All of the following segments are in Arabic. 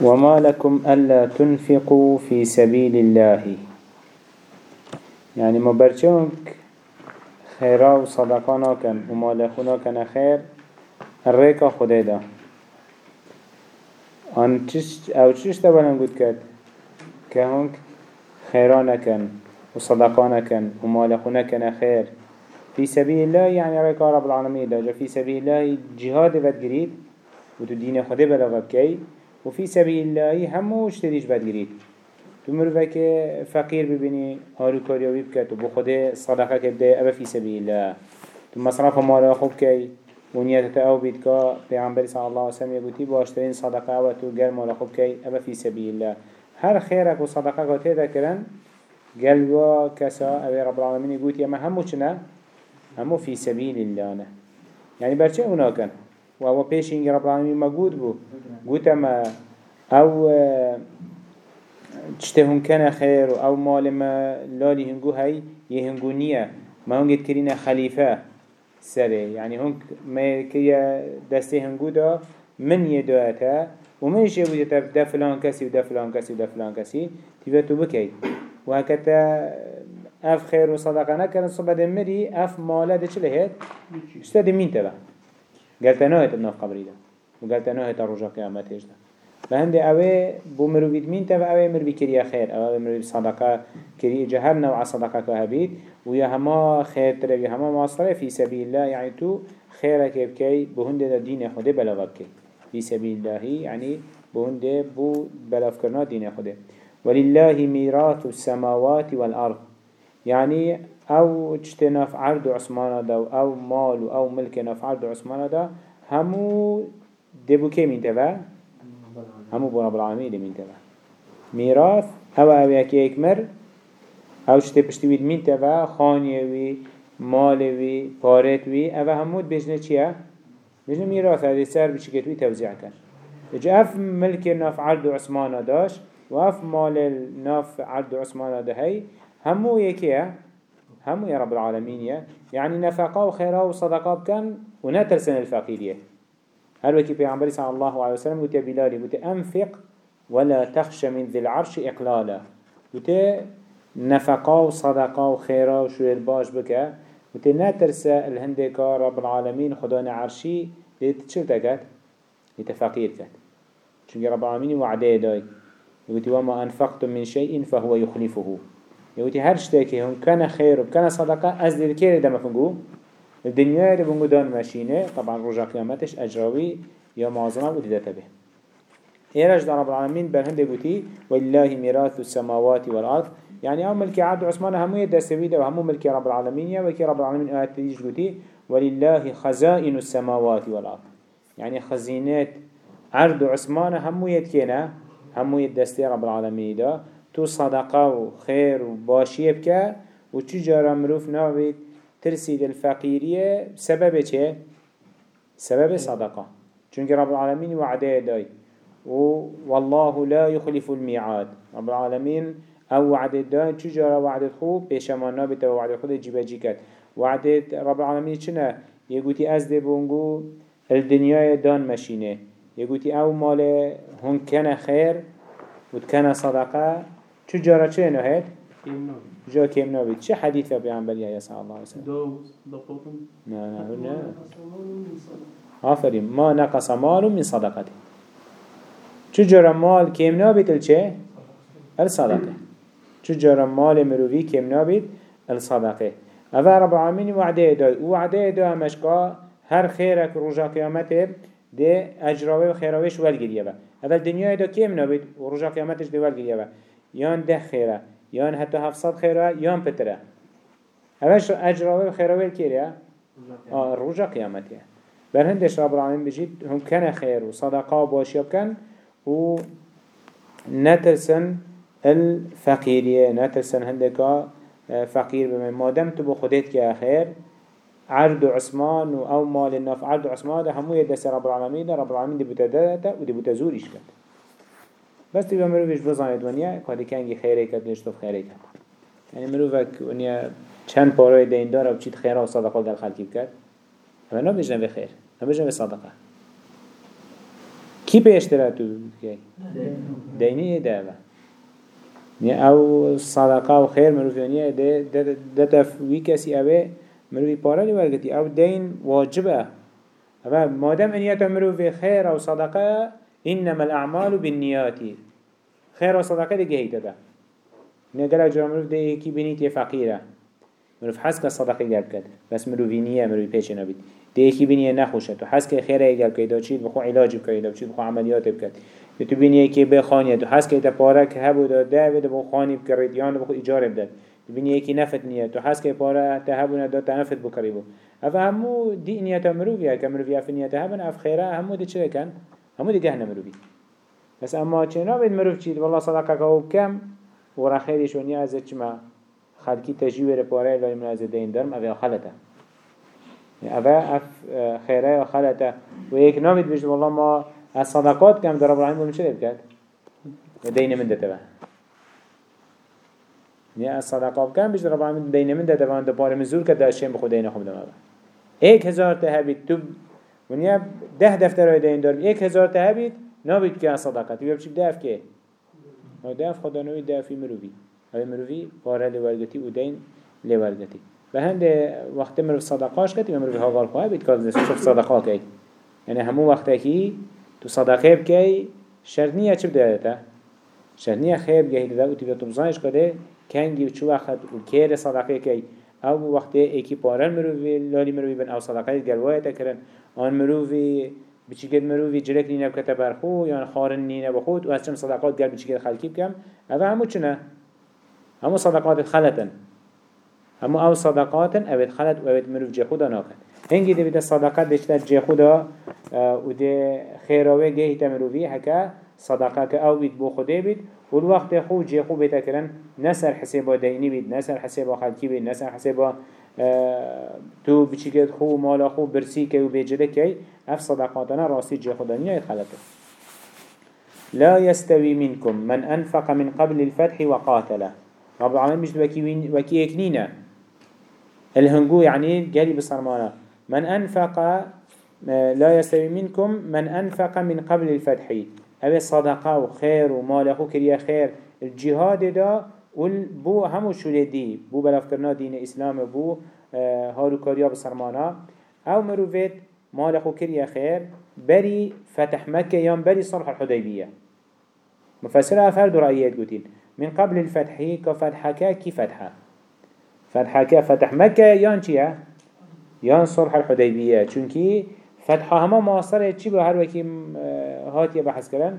وما لكم ألا تنفقوا في سبيل الله. يعني مبرشونك خيرا وصدقانا كان ومالخونا كان خير الريكا خديدا آن تشت أو تشت اولا قد كد كهونك خيرانا كان وصدقانا كان ومالخونا كان خير في سبيل الله يعني ريكا رب العالمين دا. في سبيل الله جهاد بد قريد وتو دين خده بلغب كي وفي سبيل الله همو اشتريش بد تو مروفك فقير ببيني هارو كاريوي بكت وبو خده صدقه كبده أبا في سبيل الله. تو مصرف مالا خوب كي ونيت أو بيت كا پیغمبر صلى الله عليه وسلم يقولي باشترين صدقه و تو مالا خوب أبا في سبيل الله. هر خيرك و صدقه قاته ذكرن قال و كسا أبي رب العالمين يقول يما همو چنا همو في سبيل الله يعني برچه اونا كان و هو پیش اینگه رب العالمين ما قود بو. قوت أما أو چته هنکنه خیر و أو مال ما لالی هنگو هی یه هنگو نیه ما هنگید کرینه خلیفه سره يعني هنگ ما كي دسته هنگو دا من يدواتا ومن يشي بودي دا فلان كسي ودا فلان كسي ودا فلان كسي تبا تو بكي وهكذا أف خير وصدقه نكرن صبح دمري أف مالا ده چله هيت اشتا دي مين تبا؟ قالت نوهت أبناف قبري ده. وقالت نوهت الرجا قيامت هجده فهند اوه بو مروفيد مين تبا اوه مروفي كريا خير اوه مروفي صدقه كريا جهر نوع صدقه كهبيد ويا هما خير ترى ويا هما مصرف في سبيل الله يعني تو خيرك بكي بهند ده دين خده بلغبكي في سبيل الله يعني بهند بو بلغكرنا دين خده ولله ميراث السماوات والأرض. يعني أو اجتنا في عرض عثمان دا أو مال أو ملكنا في عرض عثمان دا همو دبو كي من تبا همو بو رب العالمين من تبا ميراث أو أو يكي يكمر أو شته پشتوید من تبا خانيه وي مال وي پارت وي أو همو بجنه چيه بجنه ميراث هذه سر بشكت وي توزيع كان اف ملك ناف عرض عثمان داش واف مال ناف عرض عثمان ده هي همو يكيه همو يا رب العالمين يا يعني نفقه وخيره وصدقه بكن ونترسن الفقيرية هل وكي بيعنبري صلى الله عليه وسلم قلت يا بلالي قلت أنفق ولا تخشى من ذي العرش إقلالا. قلت نفقه وصدقه وخيره وشوية الباش بك قلت نترسى الهندكا رب العالمين خدانا عرشي لتشل تكت لتفقير كت چونك رب العالمين وعده داي قلت وما أنفقتم من شيء فهو يخلفه يوتي هر شتاكي هم كان خير وكان صدقة أز دي الكيري دم فنقو الدنيا دي بنقو دان ماشينة طبعا رجع قيامتش أجراوي يا معظمة ودي داتا به إيراج رب العالمين برهند قوتي والله ميراث السماوات والأرض. يعني أو ملكي عبد عثمان همو يدسويده وهمو ملكي رب العالمين يا ملكي رب العالمين آيات تديش قوتي ولله خزائن السماوات والأرض. يعني خزينات عرض عثمان همو يدكينا همو يدستي رب العالمين ده تو صدقه و خير و باشيه بك و مروف ناوید؟ ترسيد الفقيرية سبب چه؟ سبب صدقه. چونك رب العالمين وعده داي و والله لا يخلف الميعاد رب العالمين أو وعده داي چو جارا وعده خوب؟ بيشمان نابت وعده خود جيبا جيكت وعده رب العالمين چنه؟ يقولي از ده بونگو الدنيا دان مشينه يقولي أو مال هن كان خير وتكن صدقه. چو جارا چه نهید؟ جا کم نبید چه حدیث پیامبری یا صلی الله علیه وسلم؟ نه نه نه آفرین ما نقص مال من صدقته چو جارا مال کم نبید الچه؟ الصدقه چو جارا مال مروی کم نبید الصدقه اوه رب العالمین وعده دای وعده دای مشکا هر خیرک رجا قیامته ده اجراوه و خیراوش ولگیریه با. اول دنیای دا کم نبید و رجا قیامتش ده ولگیریه با. يان ده خيره يان حتى هفصد خيره يان بتره هواش أجراوه خيروه الكيريا آه رجع قيامته برهندش رب العالمين بجيت هم كان خير وصدقاء وباشيب كان و نترسن الفقيرية نترسن هندك آه، فقير بما ما دام تبو خديت كا خير عرض عثمان أو مال النف عرض عثمان ده همو يدس رب العالمين رب العالمين دي بتداتا ودي بتزوريش كده بس تبا مروفش بزاند ونیا که کنگی خیره کد نشتوف خیره کد یعنی مروفک ونیا چند پاروی دین داره و چید خیره و صدقه گل خلقی بکد اما نبجنه به خیر نبجنه به صدقه. کی پیشتره تو بکی؟ دینی ده با أو صدقه و خیر مروفیانیه ده ده ده تفوی کسی اوه مروفی پاره لی ورگتی. أو دین واجبه. اوه مادم انیت مروفی خیر أو صدقه إنما الأعمال بالنیاتی خیر و صدقة ده گهیده ده. گلک جرا مروف ده یکی بینید یه فقیره مروف حس که صدقة گرد کرد بس مروفی نیه مروفی پیچه نبید ده یکی بینیه نخوشه تو. حس که خیره گرد کرد بخو علاج بکرد و چید بخو عملیات بکرد تو که به خانیه تو. حس که پاره هبو دا ده بده بخو خانی بکرد یا بخو اجاره بده. تو بینی یکی نفت نیه تو. حس که پاره تا هبو ندا تا نفت بکری بو اف همو دی نیت مروفیه که مروفیه اف نیت هبن اف خیره همو دی چه کن؟ همو دی گهنه مروفی بس اما چه نابد مروف چید والله صدقه که کم و را خیرش ونیا از چما خلقی تجیب پاره لای من از دین درم اوه خلطه اوه اف خیره خلطه و یک نامید بجد والله ما الصدقات كم در رب العالمين بمشي بكات دين من دتبه يعني الصدقات كم بيجد رب العالمين دين من دتبه عند بار مزور كده الشيء بخو دين خم دمه ایک هزار تهبید تو ونیا ده دفتر دین دار یک هزار تهبید نبید که صدقات بیا بچی دف که ما دف خدا نوی دفی مروی. اوی مروی پاره لورگتی و دین لورگتی و هند وقت مرو صدقاش کتی مروی ها غال خواه بید که شوف صدقا کی؟ یعنی همو وقتی که تو صدقه بکی شرط نیه چه بده تا شرط نیه خیر بگه هیده و تیبه تبزانش کده. کنگی و چو وقت و کیر صدقه کی؟ أو وقت ایکی پارن مروی لالی مروی بن أو صدقه گلوایه تکرن آن مروی بچیکت مروی جلک نینه بکته برخو یا خارن نینه بخود و از چم صدقات گل بچیکت خلکی بکم. أو همو چنه همو صدقات خلطن. همو أو صدقاتن اوید خلط و اوید مروف جه خدا ناکن. هنگی دی بیده صدقات دشتر جه خدا و ده خیراوه گهی تمروفی هکا صدقه که أو بید بو خوده بید و الوقت خو جه خو بیتا کرن نسر حسابا دینی بید نسر حسابا خلکی بید نسر حسابا تو بچیکت خو مالا خو برسی که و بیجده که اف صدقاتنا راسي جه خدا نیا خلقه. لا يستوي منكم من أنفق من قبل الفتح وقاتله رب العالمين مش وكي يكنينا الهنجو يعني جالي بصرمانه من أنفق لا يستوي منكم من أنفق من قبل الفتح. أبي صدقة وخير ومال كريا خير الجهاد دا بو همو شولدي بو بلافكرنا دين إسلام بو هارو كاريا بسرمانا أو مروفيت مال كريا خير بري فتح مكة يوم بري صلح الحديبية مفسرها فرد رأيات قوتين من قبل الفتح كفتحك كي فتحة فتحك فتح مكة يان چيه؟ يان صلح الحديبية چونكي فتحة هما معاصرة چي بو هر وكي هاتي بحث كرن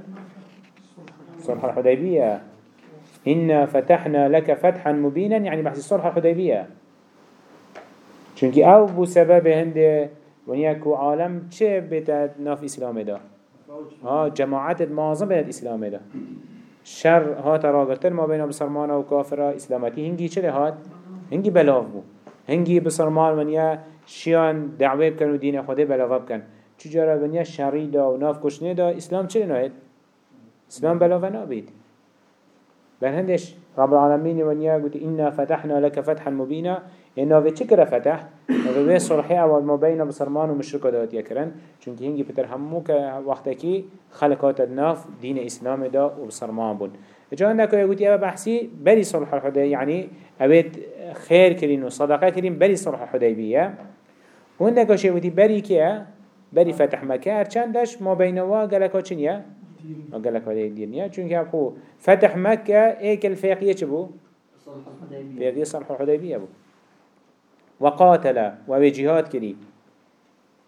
صلح الحديبية. إنا فتحنا لك فتحا مبينا يعني بحث صلح الحديبية. چونكي آو بو سبب هند ونياكو عالم چه بيتا ناف إسلام دا؟ ها جماعات معظم بيتا إسلام دا. شر هات راغتر ما بين بسرمان و كافر إسلامتي هنگي چه هات هنگي بلاف بو. هنگي بسرمان ونيا شیان دعوه بکن و دین خدا بلاغه بکن چجورا بنیا شری دا و ناف کشنه دا اسلام چه نهید؟ اسلام بلاغه نابید. بل هندش رب العالمين ونيا قلت إنا فتحنا لك فتحا مبينا إنه في تكرة فتح؟ وفي صلحي أول ما بين بصرمان ومشركة دوات يكرن چونك هنگي بتر همو وقتكي خلقات الناف دين إسلام دا وبصرمان بون جا عندك يقول يا بحثي بري صلح الحديبية أبيت خير كرين وصدقة كرين بري صلح الحديبية وعندك شيء ودي بري كيا بري فتح مكة هرچندش ما بينوا قالك چنيا ما هذه الدنيا چونك أبو فتح مكة إيك الفاقية چبو؟ فاقية صلح الحديبية بو. وقاتل وجهاد كري.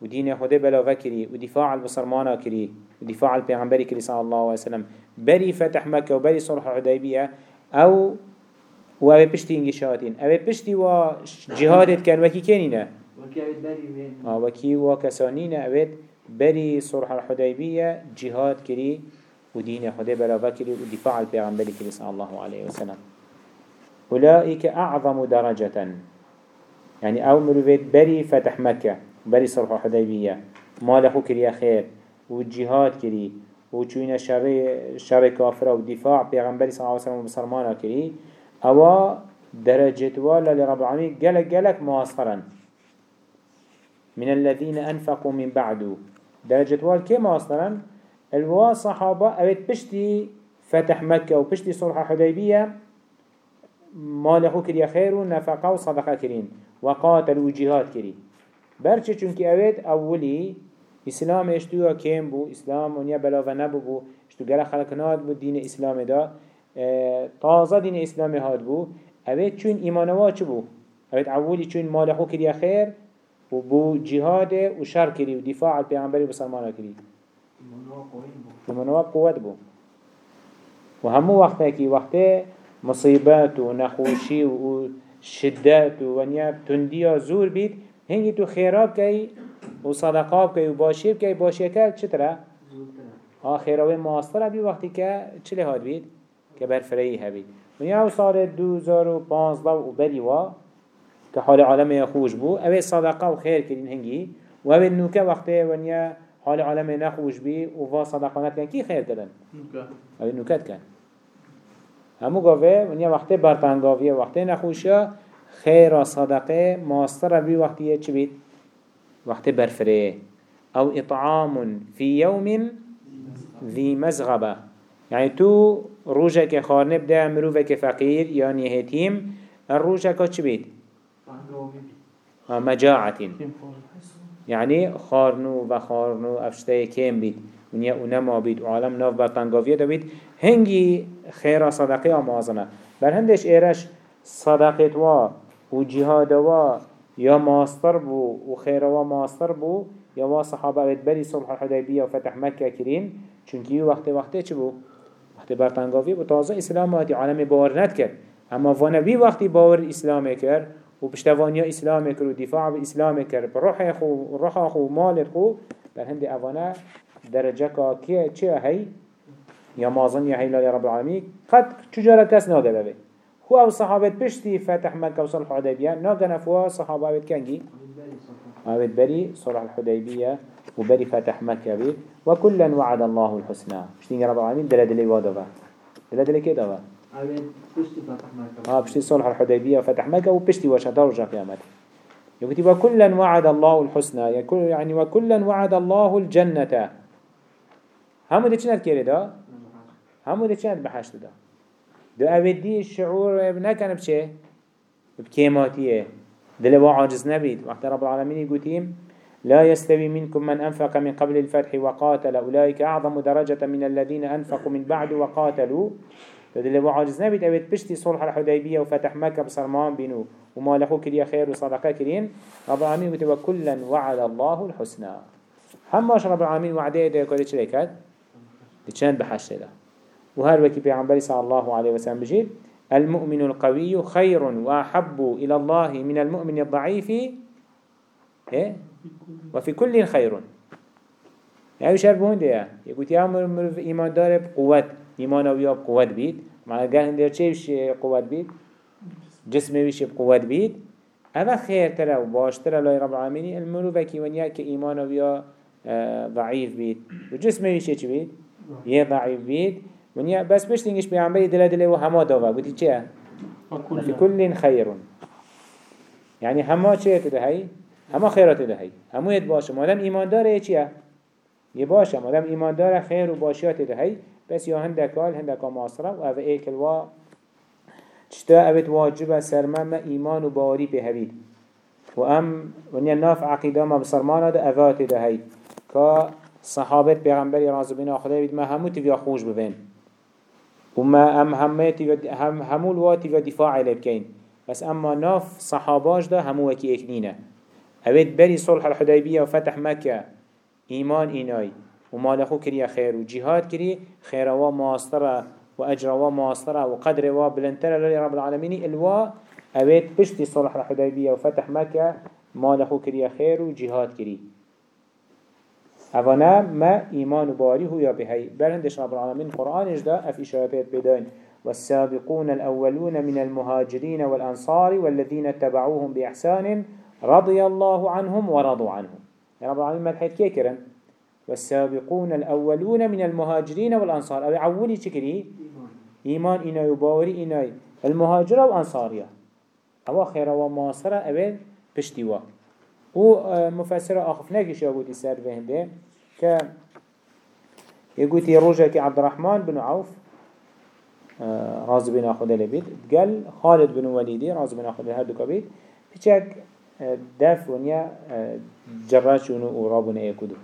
ودين خده بلا كري ودفاع البصرمانة كري ودفاع البيغمبري كري صلى الله عليه وسلم. بري فتح مكة وبري صلح الحديبية أو و اوه پشتی اینگی شهاتین اوه پشتی و جهادت کن وکی کنینه وکی و کسانینه اوه بری صلح الحدیبیه جهاد کری و دین خدا بلاوه کری و دفاع الپیغمبری کری صلی الله علیه وسلم. أولئك أعظم درجة يعني أو مروفيت بري فتح مكة بري صلح الحديبية ماله كريا خير والجهاد كري وچوين شر شر كافر ودفاع بيغمبري صلى الله عليه وسلم وبصرمانا كري أوا درجة والا لرب العالمين جلك جلك مواصرا من الذين أنفقوا من بعد. درجة وال كي مواصرا الوا صحابة اوید پشتی فتح مكة و پشتی صلح حديبية مالخو كريا خير و نفقه و صدقه كرين وقاتل و جهاد كري برچه چونك اوید اولی اسلام اشتوها كيم بو اسلام ونیا بلاوه نبو بو اشتو گره خلق ناد بو دين اسلام دا تازه دين اسلام هاد بو. اوید چون ایمانوا چه بو؟ اوید اولی چون مالخو كريا خير و بو جهاد و شر كري و دفاع البيغمبري بسلمانه كري ایمانوا قوت بو. و همو وقتا کی وقتا مصیبت و نخوشی و شدت و ونیا تندیا زور بید هنگی تو خیراب کی و صدقاب کی و باشیب کی باشی که چطره؟ آه خیراوی ماستر بی وقتی که چلی هاد بید؟ که برفرهی هبید ونیا أو سال دوزار و پانزده و بری و که حال عالم خوش بو اوه صدقه و خیر کرین هنگی و اوه نوکه وقتی ونیا حال عالم نخوش بی و وا صدقانت کن کی خیر کردن؟ اوه نوکت کن. همو گاوه ونیا وقتی برپنگاویه وقتی نخوشیا خیر صدقه ماستر بی وقتی چی بید؟ وقتی برفره أو اطعام في يوم ذي مزغبه. يعني تو روجه که خارنه بده مروفه که فقیر يعني هتیم الروجه که چی بید؟ مجاعة يعني خارنو و خارنو افشته کم بید. ونیا اونما بید. و عالم ناف برطنگاویه دا بید. هنگی خیره صدقه آمازنه بر هندش ایرش صدقه وا و جهاد وا یا ماستر بو و خیره وا ماستر بو یا وا صحابه بری صلح الحدیبیه و فتح مکه کرین چونکی وقت وقت چه بو؟ وقت برطنگاویه بو تازه اسلام واتی عالم باور ند کرد اما وانبی وقتی باور اسلام کرد و پشتوانیا اسلام کرد و دفاع به اسلام کرد بروح خو روح خو مال خو بر هند اوانه درجه کا که چه هی؟ یا مازن یا هیلال رب العالمین. قد چجارا کس ناده ببه هو أو صحابت پشتی فتح مکه و صلح حدیبیه. ناگه نفوا صحابه بید کنگی؟ آبت بری صلح. الحدیبیه و بری فتح مکه بید و کلا وعد الله الحسنى. پشتی رب العالمین دل دلی وادا دل دلی که دوا آه بشتي صلح الحديبية وفتح مكة وبشتي وشهدار رجع قيامته. يقول وكلا وعد الله الحسنى. يعني وكلا وعد الله الجنة. همو ده چند كيري دا؟ همو ده چند بحشت دا دو اودي الشعور نكن بچه؟ بكيماتية. دلوا عاجز نبيد وقت رب العالمين يقولين لا يستوي منكم من أنفق من قبل الفتح وقاتل. أولئك أعظم درجة من الذين أنفقوا من بعد وقاتلوا. دلوا عاجز نبيد أود بشتي صلح الحديبية وفتح مكة بصرمان بينو وما لخو كريا خير وصدقاء كريم. رب العالمين يقول وكلا وعد الله الحسنى. هماش رب العالمين وعده ده يقول لك لچند بحشت ده وهر وكي پیغمبر صلى الله عليه وسلم بجيد المؤمن القوي خير وأحب إلى الله من المؤمن الضعيف. إيه؟ وفي كل خير. يعني شرب هون ده يقول يا مر إيمان دار بقوة إيمان ويا بقوة بيت مع قال هندير چيش قوة بيت جسمه ويش بقوة بيت هذا خير ترى وباش ترى لا رب العالمين المروفة كي ونيا كإيمان ويا آه، ضعيف بيت وجسمه ويش بيت یه ضعیف بید. ونیا بس بشتینگش پیامبری دل دل و همه داوا گویی چه؟ في كل خير يعني هما چه تدهي هما خيرات تدهي همو يد باشه. مادام ایمان داره چیه؟ یه باشه. مادام ایمان داره خیر و باشیات تدهي بس یا هندکال هندکا معاصره. و او ایکل و چتا اوید واجب سرمم ایمان و باوری به هبید و ام ونیا ناف عقیده ما بسرمانه ده اوات دهي که صحابت پیغمبری رازو بین خدا بید ما همو تیویا خوش ببین. و ما هم همه هم همو الوا تیویا دفاع علی بکین بس اما ناف صحاباش ده همو وکی اکنینه. اوید بری صلح الحدیبیه و فتح مکه. ایمان اینای. و مالخو کری خیر و جهاد کری خیر و ماستره و اجر و ماستره و قدر و بلنتره للی رب العالمین. الوا اوید پشتی صلح الحدیبیه و فتح مکه مالخو کری خیر و جهاد کری. اوانا ما ایمان و باری هو بهی. برندش رب العالمين قرآن اجدا اف اشارات بدين والسابقون الأولون من المهاجرين والأنصار والذين اتبعوهم بإحسان رضي الله عنهم ورضوا عنهم. يا رب العالمين مدحيت كيكرا والسابقون الأولون من المهاجرين والأنصار. أو عولي شكري إيمان. إنا يباوري إنا المهاجرة والأنصارية. أو خير وماصرة أبين بشتوا و مفسر آخف نكش يقول سر فهنده ك يقولي روجك عبد الرحمن بن عوف آه، راز بن أخذ لبيت قال خالد بن وليدي راز بن أخذ هردو كبيت بيشك آه، دف ونيا آه، جراشونو ورابنا يكودو.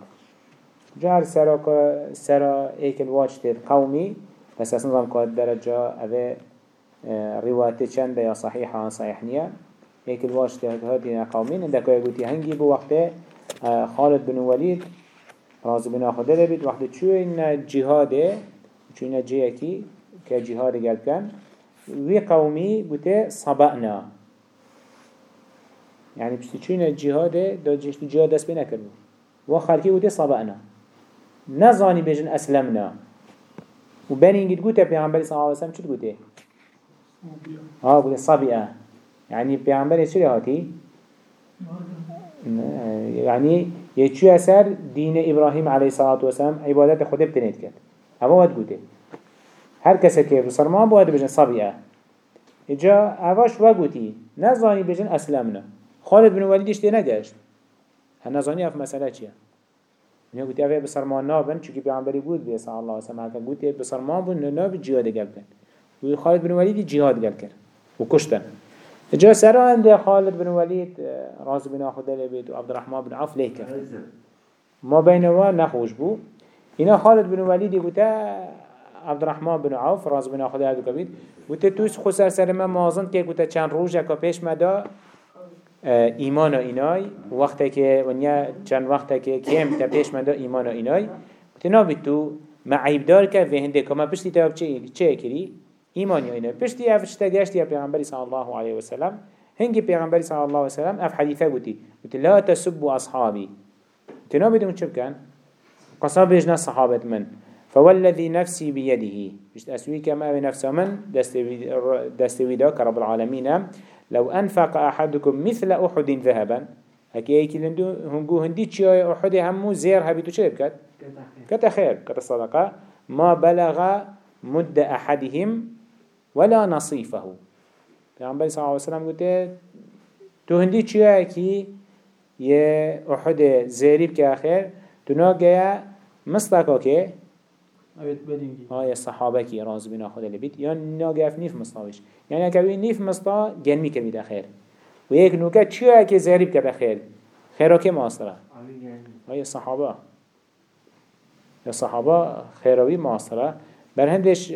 جار سراك سرا ايك الواج تير قومي بس أصلا نظام كاد درجة اوه رواية چند يا صحيحة صحيح نيا ايك الواج تير هاتين قومين عندك يقولي هنگي بو وقته خالد بن وليد راز بن أخذ لبيت وقت شو إن جهاده شو إن جيكي كجهاد قلب كان وي قومي بوته صبأنا يعني بشتي چون الجهاد دا جشت جهاد دست بنا كربو و خلقي بوته صبأنا نزاني بجن أسلمنا. و بني انجد قوته پیغمبر صلى الله عليه وسلم چل قوته ها بوته صبئة يعني پیغمبر چل هاتي يعني يچو اثر دين إبراهيم عليه الصلاة والسلام عبادت خود بتنيت كد هوا ود قوته هر کسی که بسرمان باید بجن صبیعه اجا اواش وگوتی نزانی بجن اسلمنا. خالد بن ولید اشتی نگشت هر نزانی اف مسئله چیه نه گوتی اوه بسرمان نابن چونکه پیامبری بود به صلی الله علیه و گوتی بسرمان بود ناب جهاد گل کن و خالد بن ولید جهاد گل کرد و کشتن جا سرا عند خالد بن ولید راز بن اخو لبید و عبد الرحمن بن عوف لیکر ما بینوا نخوش بو اینا خالد بن ولید گوته عبد الرحمن بن عوف راز بن خدا هدو کبید گوته توش خسر سر من مازن که گوته چند روزه که پیش مدا ایمان و اینای. وقتی که ونیا چند وقتی که کم تا پیش مدا ایمان و اینای. گوته نابید تو معیب دار که و هنده که ما پشتی تا چه چه کری؟ ایمان یا اینای. پشتی افشتا گشتی یا پیغمبری صلی الله علیه و سلم. هنگی پیغمبری صلی الله علیه و سلم اف حدیثه گوتی گوتی لا تسبوا اصحابی. گوتی نابید اون چه بکن؟ قصاب بجنا صحابت من. فوالذي نفسي بيده مش أسوي كما بنفس من دستوي دا كرب العالمين لو أنفق أحدكم مثل أحد ذهبا هكي ايكي لندو هنگو هندي چياي أحد همو زير هبيتو چه بكت؟ كتا خير كتا صدقة ما بلغ مد أحدهم ولا نصيفه. پیغمبر صلى الله عليه وسلم قلت تو هندي چياي كي يه أحد زيريب كأخير تو ناقيا مصدقه كي آیا صحابه کی راز بنا خود لبید یا ناگف نیف مستاوش یعنی اگر نیف مستا گنمی که بیده خیر. و یک نوکه چیه که زهریب که بخیر خیره که ماستره؟ آیا صحابه. یا صحابه خیروی ماستره. بر هندش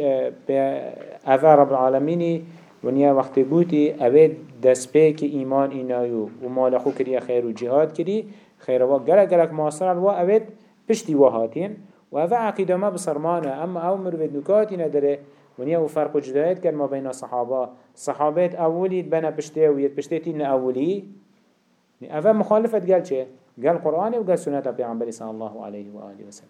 به اوه رب العالمینی ونیا وقتی بودی اوه دست پی که ایمان اینایو و مال خو کری خیر و جهاد کری خیروا گرک گرک ماستره و اوه پشتی وهاتین. و اوه عقیده ما بسرمانه أما أو مروید نکاتی نداره ونیا و فرق و جدایت کن ما بین صحابة صحابت اولید بنا پشته و ید پشته تین اولی اوه مخالفت گل چه؟ گل قرآن و گل سنت پیغمبر صلی الله علیه و آله و سلم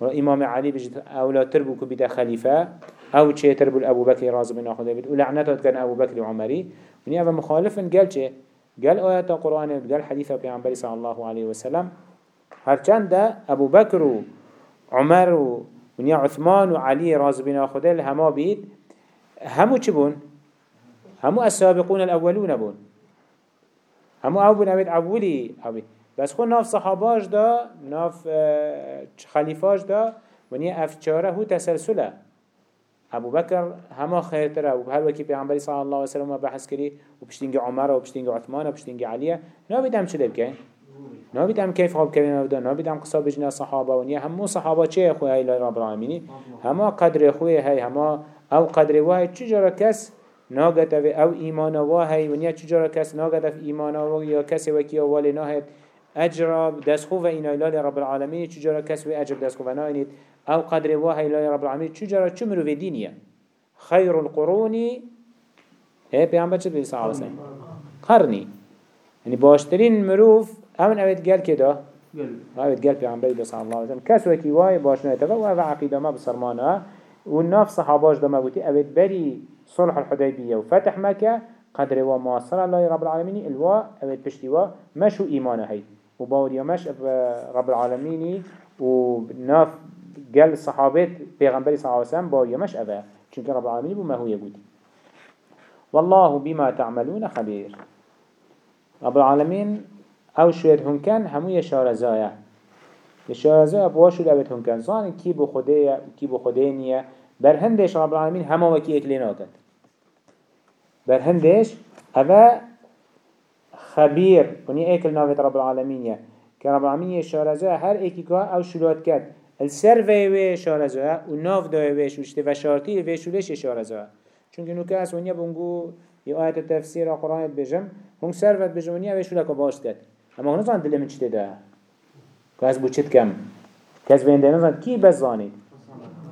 و امام علی بجد أولا تربو بیده خلیفه أو چه تربو أبو بکر راز بنا خدا بید و لعنتات کن أبو بکر و عمری ونیا اوه مخالفن گل چه؟ قال آيات القرآن قال حديث پیغمبر صلى الله عليه وسلم. هرچند أبو بكر عمر و ونیا عثمان و علی راز بنا خدا هما بید همو چه بون؟ همو السابقون الاولون بون. همو أو بون اوید اولی اوید بس خود ناف صحاباش دا ناف خلیفاش دا ونیا افچاره هو تسلسله. ابو بکر همه خیرتره. و هر وکی پیغمبری صلی الله علیه و سلم بحث کری و پشتینگ عمر و پشتینگ عثمان و پشتینگ علیه. نابیدم چه بکن؟ نابیدم کیف خواب کبین اودا نابیدم قصا بجنا صحابه ونیا همو صحابه چه خوی های رب العالمینی همه قدر خوی های همه أو قدر وای. چجورا کس ناگت أو ایمان وای ونیا چجورا کس ناگت أو ایمان و یا کسی وکی اول ناهد اجر دست و اینا ایلال رب العالمین. چجورا کس و اجر دست و ناینید؟ أو قدر وای ایلال رب العالمین. چجورا چمرو و دینیه خیر القرونی هی پیامبر چه صحابه قرنی. یعنی باشترین مروف همون اوید گل که دا اوید گل پیغمبری دا صلی الله علیه وسلم کس وکی وای باش نایتا و أو عقیده ما بسرمانه و ناف صحاباش دا ما بوتی اوید بری صلح الحدیبیه و فتح مکه قدر و معاصر الله رب العالمين الوا اوید پشتی و مشو ایمانه هی و باوریا مش رب العالمين و ناف قال صحابات پیغمبری صلی الله علیه وسلم باوریا مش اوه چونك رب العالمين بما هو يقول والله بما تعملون خبير. رب العالمين او شوید هنکن همو یشارزه ها یشارزه ها بواشو لابد هنکن. زان کی بو خوده کی بو خوده نیه. بر هندش رب العالمین همه وکی اکلینا کد بر هندش اوه خبیر ونی اکل ناوید رب العالمین یه. که رب العالمین یشارزه هر اکی که او شلوات کد السر وی شارزه و ناف دای ویش وشته و شارتی ویش ولش شارزه چون که نوکه از ونیا بونگو یه آیت تفسیر قرآن بجم. هنگ سر و بجمونیا ویش ولکا باش کد اما زان دل من چته ده از بو چت کم از بینده نزان کی بس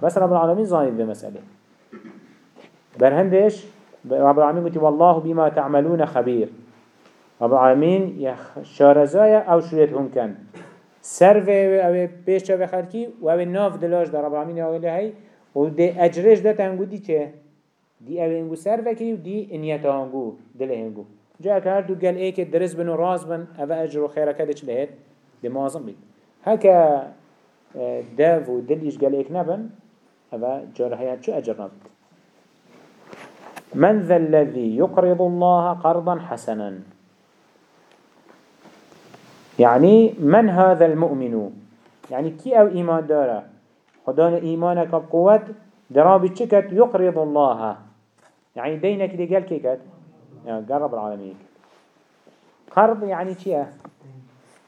بس رب العالمین زانید به مسئله. برهندش رب العالمین قلت والله بما تعملون خبير رب العالمين يا شارزايا أو شريت هم كان سر و أو پیش و خلکی و أو ناف دلاش در رب العالمین آوله هی و دی اجرش ده تنگو دی چه؟ دی أو انگو سر و دی انیت هنگو دل هنگو. جا که هر دو گل ای که درس بن و راز بن اجر و خیره کده چه؟ دی مازم بید هکا دو و دلیش گل ایک نبن أو جارحیت چو أجر نبید من ذا الذي يقرض الله قرضا حسنا؟ يعني من هذا المؤمن؟ يعني كي أو إيمان داره؟ خدان إيمانك بقوة درابي تشكت يقرض الله. يعني دينك دي قال كيكت يعني قرب العالمين. قرض يعني چيه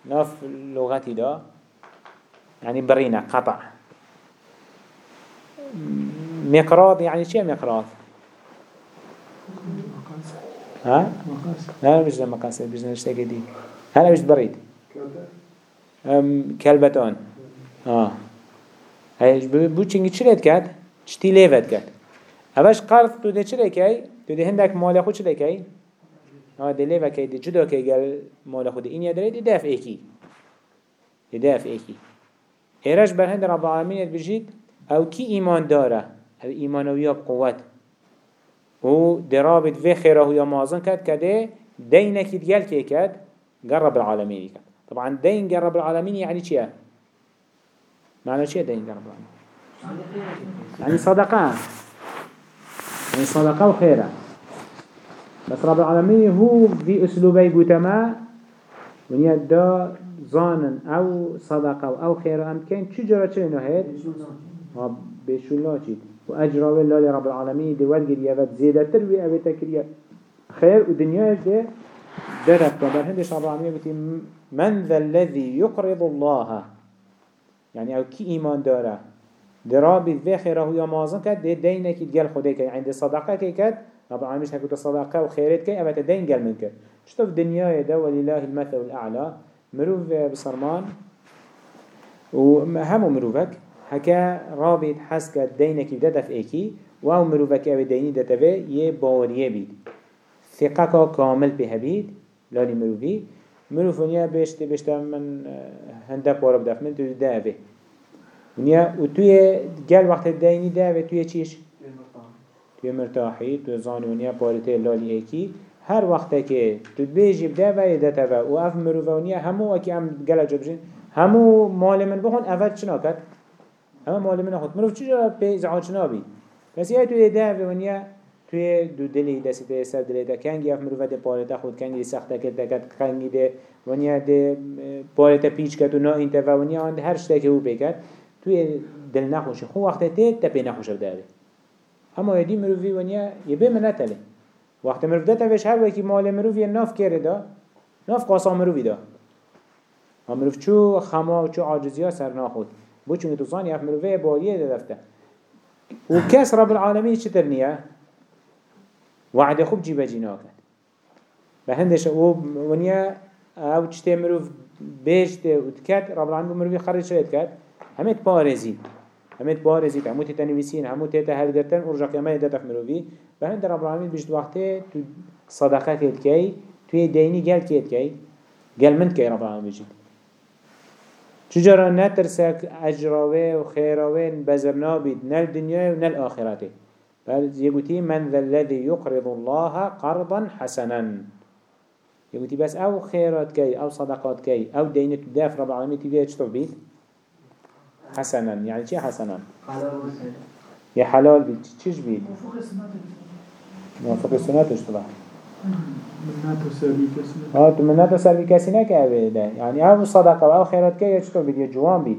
ناف لغتي دا. يعني برينة قطع. مقراض يعني چيه مقراض؟ ها؟ لا مش لما قاسي بجنا نشتاق دي هلا مش بريد. كلبتان. آه. هیچ بو چنگی چرید کرد؟ چتی لیفت کرد قرض تو ده چرید کی؟ تو ده هندک مال خود چرید کی؟ آه ده لیفت کی ده جدا کی گل مال خود این یادره ده دفع ایکی ده دفع ایکی ایرش بر هند رب العالمین بجید أو کی ایمان داره؟ أو ایمانویا بقوت و درابط و خیره یا مازن کرد کده دینکی دیگل که کرد؟ قرب العالمین کرد. طبعا دين رب العالمين يعني چيه؟ معنى چيه دين رب العالمين؟ يعني صدقة. يعني صدقة وخيرة. بس رب العالمين هو في أسلوبي قتما ونيا دا زانن أو صدقة أو خيرة. أم كان چه إنه هيد؟ بشولا چيد وأجرى الله لرب العالمين دي ولقد يفت زيادة تروي أبي تكريا خير ودنيا ده درك طبعا هندش رب العالمين بتي من ذا الذي يقرض الله؟ يعني أو كي إيمان داره. درابي في خيره يا مازن كد دي دينك تقال خده كي عند صدقه كي كد رب العالمين مش هكو صدقه وخيرت كي اما تدين قال منك شتوف دنيا ده ولله المثل الأعلى مروف بصرمان وهمو مروفك هكا رابط حسك دينك بدأ في ايكي وهو مروفك أو ديني دتبه يه باوريه بيد ثقه كامل بها بيد لالي مروفي مروف ونیا بشت بشت من هندک وارا بدف من تو دعوه ونیا و توی گل وقت دینی دعوه توی چیش؟ توی مرتاحی توی زانی ونیا پارته لالی ایکی هر وقت که تو بیجی بدعوه یدته و اف مروف ونیا همو اکی هم گل جبجین همو مال من بخون اول چنا کد؟ همه مال من خود مروف چجا پیز عاچنا بی؟ کسی های توی دعوه ونیا توی دو دلی دستی ته سر دلی ده کنگی اف مروفت پارتا خود کنگی سخت کت دکت کنگی ده ونیا ده پارتا پیچ کت و نا اینتا و ونیا هر شته که او بکت توی دل نخوشه خو وقت ته تپی نخوشه بده اما یدی مروفی ونیا یه به من نتله وقت مروف ده تفش هر وکی مال مروف یه ناف کرده دا. ناف قاسا مروفی دا. مروف چو خما و چو عاجزی ها سر ناخود. بو چون تو صانی اف مروفه بالیه ده دفته. و کس رب العالمین چطور نیه؟ وعد خوب جيبه جينا كد بهندش أو ونيا أو چته مروف بيشت وتكت رب العالمين مروفي خرج شريت كد همت بارزي همت بارزي همو تتنويسين همو تتهلقتن ورجع كما يدتف مروفي بهند رب العالمين بيشت وقته تو صدقه كد كي توی ديني قال كد كي قال من كي رب العالمين بيجي چجرا نترسك اجراوه و خيراوه بزرنا بيد نل دنيا و نل آخرته بل يقولي من ذا الذي الله قرضا حسنا. يقولي بس أو خيرات كي أو صدقات كي أو دينة داف رب العالمين تبيه تشتغل بيت حسنا. يعني چي حسنا؟ يا حلال بيت چيش بيت موافق السنة تشتغل منات سربي كسي ها تو منات سربي كسي نكا ده يعني أو صدقة أو خيرات كي يشتو بدي جوان بيت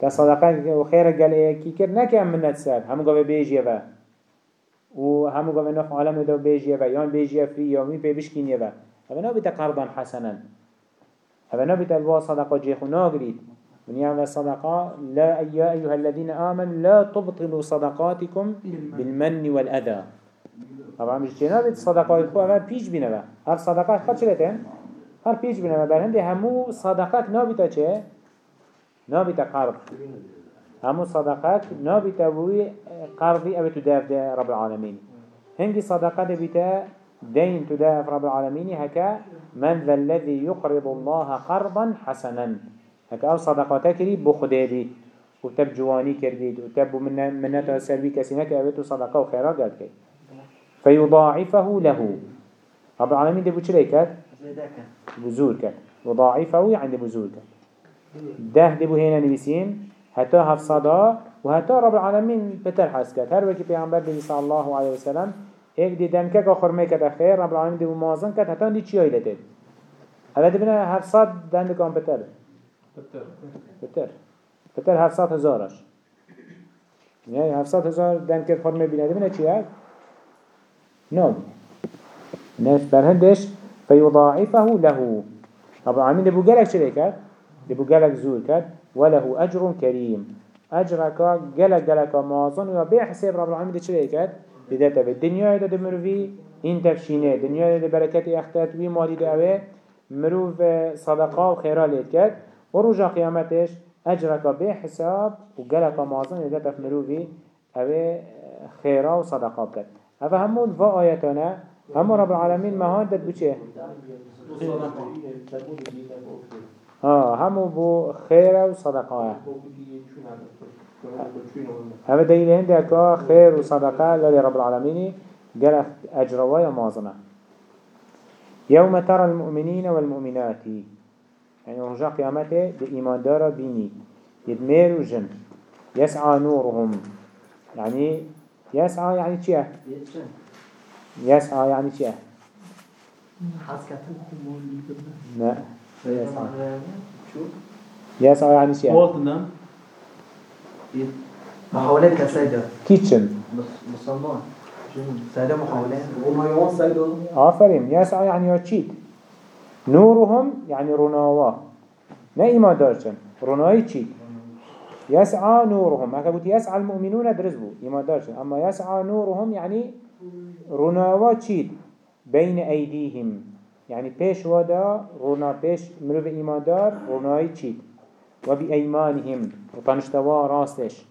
كصدقة وخير قال إيه كي كر نكا منات سر هم قوي بيجي با و. هم قوي نف عالم دو بيجي با يان بيجي في يومي بي بشكين با هذا نو بيتا قرضا حسنا. هذا نو بيتا الوا صدقة جيخو ناقريد من يعمل الصدقة. لا يا أيها الذين آمنوا لا تبطلوا صدقاتكم بالمن. والأذى. طبعا مش جناب الصدقات الخوة هذا بيج بنا هر صدقات خد شلتين هر بيج بنا بل هندي همو صدقات نابتا چه؟ نابتا قرض. همو صدقات نابتا بوي قرضي أبي تداف ده رب العالمين هندي صدقات بتا دين تداف رب العالمين هكا من ذا الذي يقرض الله قرضا حسنا. هكا أو صدقاتا كري بو خده وتب جواني كربيت وتب من منتا سلبي كسي هكا صدقه وخيرات قد كي فيضاعفه له رب العالمين دي بو چلي كد بزور كد يضاعفه يعني بزور كد ده دي بو هنا نبسين حتى هف صدا وحتى رب العالمين بتر حس كد هر وكي پیغمبر دي صلى الله عليه وسلم ايك دي دم كد آخر ميكد خير رب العالمين دي بو موازن كد حتى دي چي آيلتد هذا دي بنا هف صد دن كان بتر بتر بتر هف صد هزارش. يعني هف صد هزار دن كد خرمه بنا دي بنا چي هك نعم ناس برهندش فيضاعفه له. رب العالمين دبو قالك شريكات دبو قالك زور كات وله أجر كريم أجرك قالك قالك مازن حساب رب العالمين دي شريكات لذاته في الدنيا دا دمر في إن تفشينه الدنيا دا بركة أختات وي مالي دا أوي مروف صدقاء وخيرا ورجع قيامتش أجرك بيع حساب وقالك مازن لذاته في مروفي أوي خيرا وصدقاء كات هذا همو الفا آياتنا همو رب العالمين مهان داد بچه ها همو بو خير و صدقاء هذا دليل هندك خير و صدقاء للي رب العالمين قال أجروا مازنا يوم ترى المؤمنين والمؤمنات. يعني رجع قيامته بإيمان دار بيني يدمير وجن يسعى نورهم. يعني يسعى يعني چيه يسعى يعني چيه لا يسعى يسعى يعني چيه والتنم محاولات كسيدة كيتشن مصمم سيدة محاولات وما يوان سيدة آفرين يسعى يعني يتشيد نورهم يعني رناوا نا إيمان دارشن رناي تشيد يسعى نورهم. هكا قلت يسعى المؤمنون درزبو إيمان دارشن أما يسعى نورهم يعني رناوا تشيد بين أيديهم يعني بيش ودا رنا بيش مروف إيمان دار. رناي تشيد وبأيمانهم وطنشتوا راستش.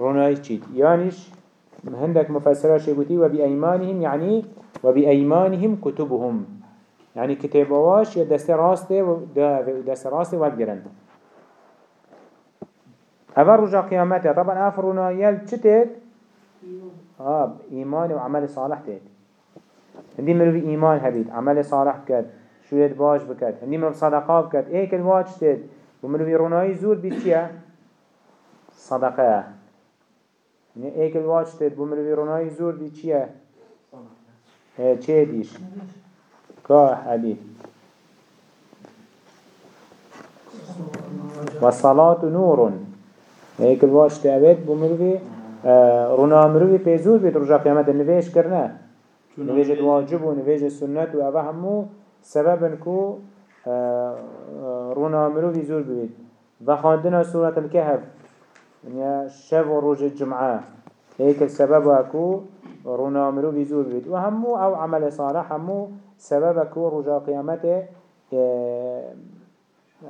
رناي تشيد يانش هندك مفسرة شيبوتي وبأيمانهم يعني وبأيمانهم كتبهم يعني كتابواش يدست راسته ودست راسته وقرن هذا رجع قيامته. طبعا أفرنا يل چتت آه إيمان وعمل صالح تت عندي مروي إيمان هبيت. عمل صالح كد شوية باش بكد عندي مروي صدقاء بكد إيه كل واج تت ومروي روناي زور بيت چيا صدقاء يعني إيه كل واج تت ومروي روناي زور بيت چيا إيه چه ديش كا حديث. والصلاة نور. هيك الواش تابت بمروي رونا مروي بيزور بيت رجع قيامت النبيش كرنا نبيج الواجب ونبيج السنة وأبا همو سبب كو رونا مروي زور بيت وخاندنا سورة الكهف. يعني شف وروج الجمعة هيك السبب أكو رونا مروي زور بيت وهمو أو عمل صالح همو سبب أكو رجع قيامته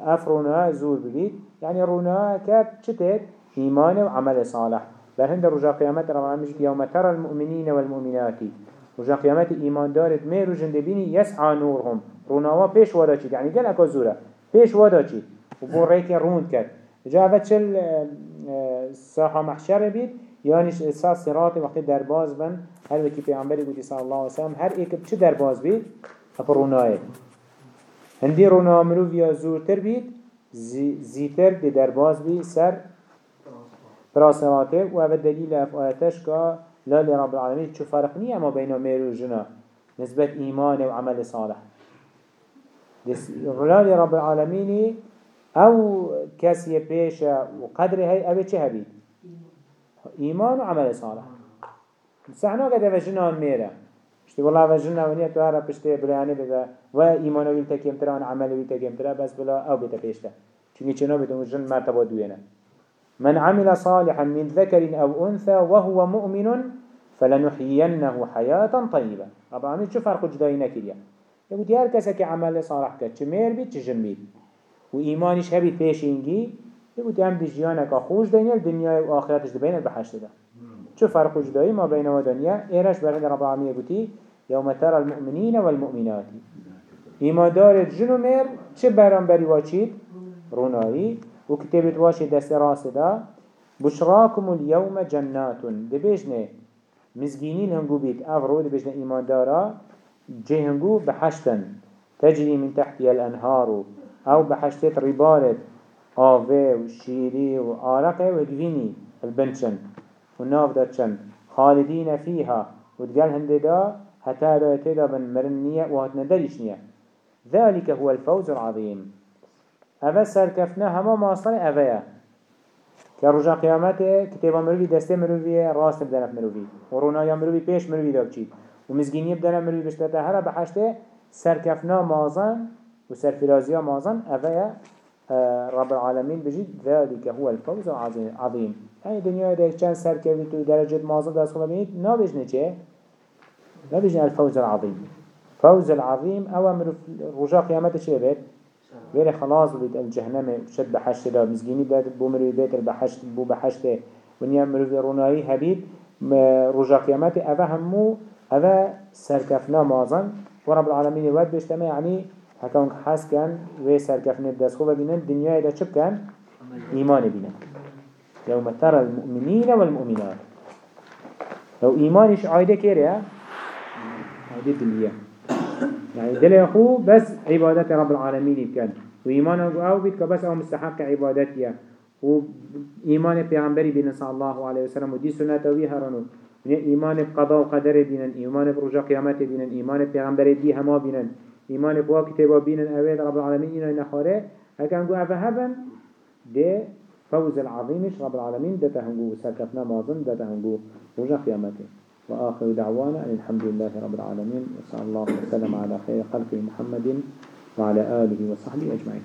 أفرونا زور بيت يعني رونا كاب شتت إيمان وعمل صالح. هند رجاء قيامت رب مجد يوم ترى المؤمنين والمؤمنات. رجاء قيامت إيمان دارت ميرو جندبيني يسعى نورهم. روناوا بيش وادا چيد يعني قال أكو زورة. بيش وادا چيد وبو ريك روند كد جاء شل ساحة محشر بيت يعني صراط وقت درباز بن هل وكي پیغمبری قلت صلى الله عليه وسلم هر ایک چه درباز بید؟ اپا روناه هندی روناه مروف یا زورتر بید زیتر دی درباز بید سر براسراته و أو دلیل اف آیتش که لا لرب العالمين شو فرق نية ما بين مير وجنا نسبة إيمان وعمل صالح. لا لرب العالمين أو كسي بيشا وقدر هاي أبي چه هبي إيمان وعمل صالح. سحنا قد وجنا ميرا اشتي والله وجنا ونيا تو هرا پشته بلانه بدا و إيمان ويل تكيم ترى عمل ويل تكيم ترى بس بلا أو بتا بيشتا چونكي چنو بدون وجن مرتبة دوينه. من عمل صالحا من ذكر أو أنثى وهو مؤمن فلنحيينه حياة طيبة. رب العالمين شو فرق جدائنا كريا يقول هر كسا كي عمل صالح چه مير بيت چه جن بيت و إيمانش هبيت بيشينجي يقول هم دي جيانك خوش دينيا الدنيا و آخرتش دبين بحشت ده. شو فرق جدائي ما بين ودنيا إيرش برد رب العالمين يقول يوم ترى المؤمنين والمؤمنات إيمان دار جن و مير چه بران بري واچيد رونائي وكتبت واشي دست راس دا. بشراكم اليوم جنات. دبيجنه مزگینین هنگو بید افرو دبیجنه ایمان دارا جه هنگو بحشتن. تجري من تحتها الأنهار. أو بحشتت ربارت آوه وشيري وآرقه وهدفيني البنشن والناف داتشن خالدين فيها وتقال هنددا حتى دا من مرنية وهتندريشنية ذلك هو الفوز العظيم أفا سركفنا هما ماصر أفايا كرجا قيامته كتابا مروي دسته مروي راست بدنف مروي ورونايا مروي پیش مروي دا بچید ومزگینی بدنف مروي بشتتا هرا بحشته سركفنا مازن وسرفرازيا مازن أفايا رب العالمين بجد ذلك هو الفوز العظيم يعني دنيا ده كان سركفت درجة مازن دست خلا بينيت نابجنه چه؟ نابجنه الفوز العظيم فوز العظيم أو مروي رجا قيامته چه بيت؟ غير خلاص بيت الجهنم شد بحشت دا مزجيني بيت بو مروي بيت البحشت بو بحشت ونيا مروي روناي هبيت رجا قيامت أفا همو أفا سركفنا مازن. ورب العالمين الواد بيشتما يعني هكاونك حس كان وي سركفنا بدس خوبا بينن دنيا دا شب كان إيمان بينن يوم ترى المؤمنين والمؤمنات لو إيمانش عايدة كيريا عايدة دنيا يعني دل يخو بس عبادة رب العالمين كان وإيمان أو بيت بس أو مستحق عبادتيا وإيمان بيغمبري بنا صلى الله عليه وسلم ودي سنة ويها رنو إيمان بقضاء وقدر بنا إيمان برجاء قيامته بنا إيمان بيغمبري دي هما بنا إيمان بوا كتابا بنا أويد رب العالمين إنا نخاره هكا نقول أفهبا دي فوز العظيمش رب العالمين دتا هنقو سكفنا ماظن دتا هنقو رجاء قيامته وآخر دعوانا أن الحمد لله رب العالمين وصلى الله وسلم على خير خلق محمد وعلى آله وصحبه أجمعين